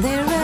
There